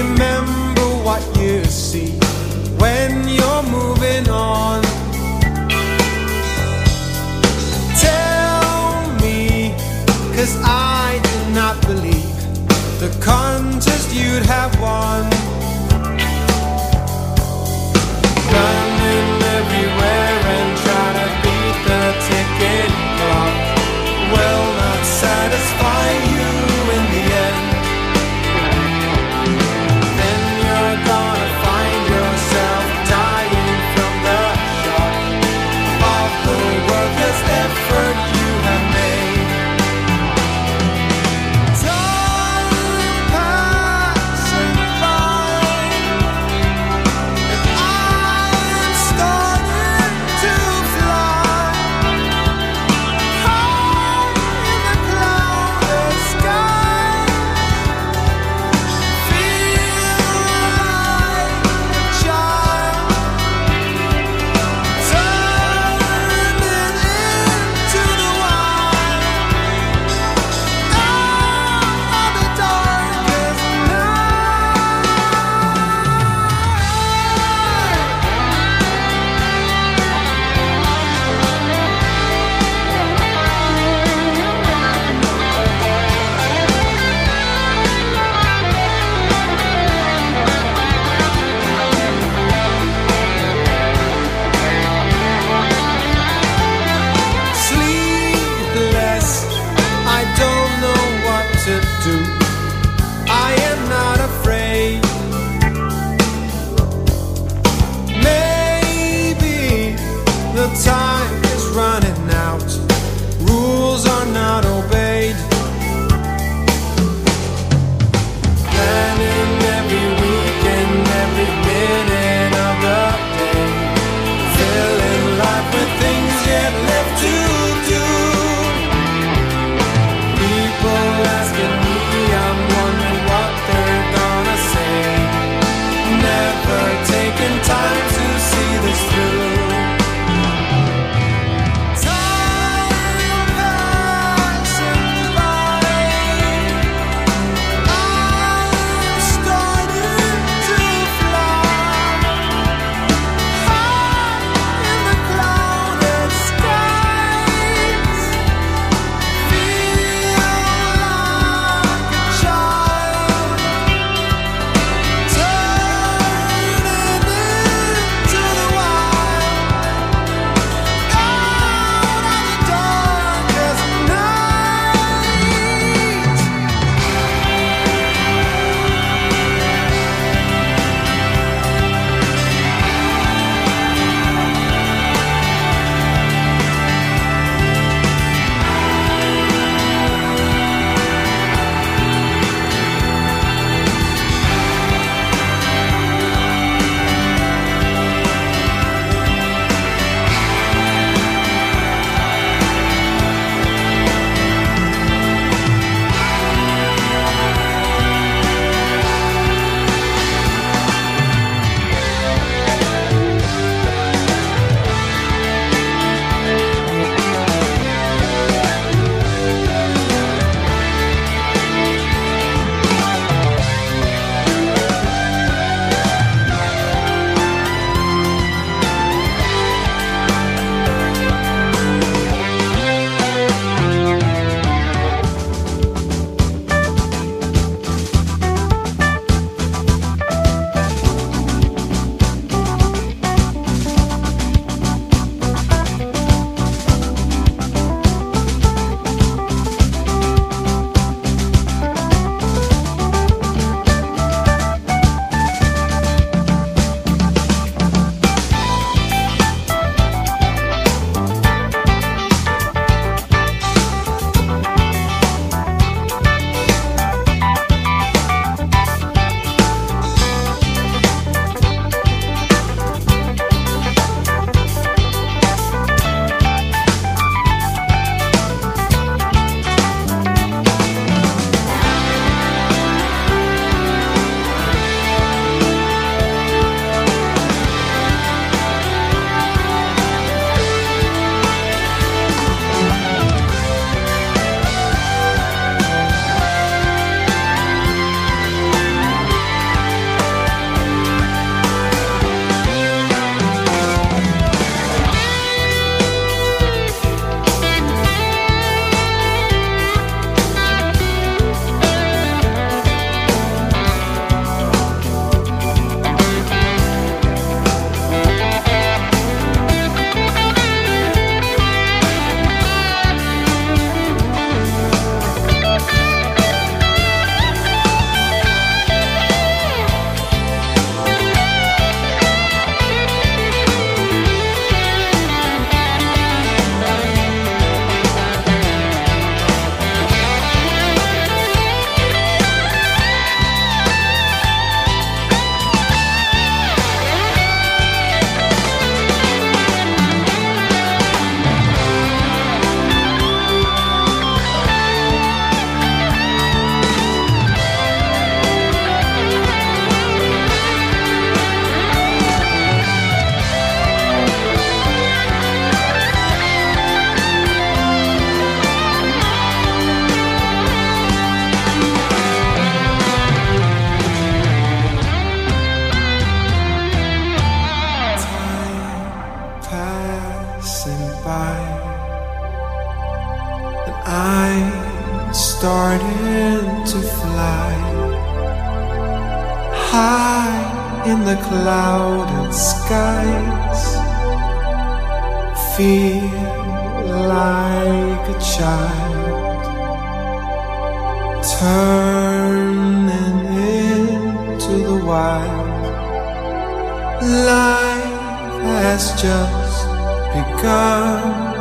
remember what you see when you're moving on. Tell I not believe the contest you'd have won. High in the clouded skies. Feel like a child, turning into the wild. Life has just begun.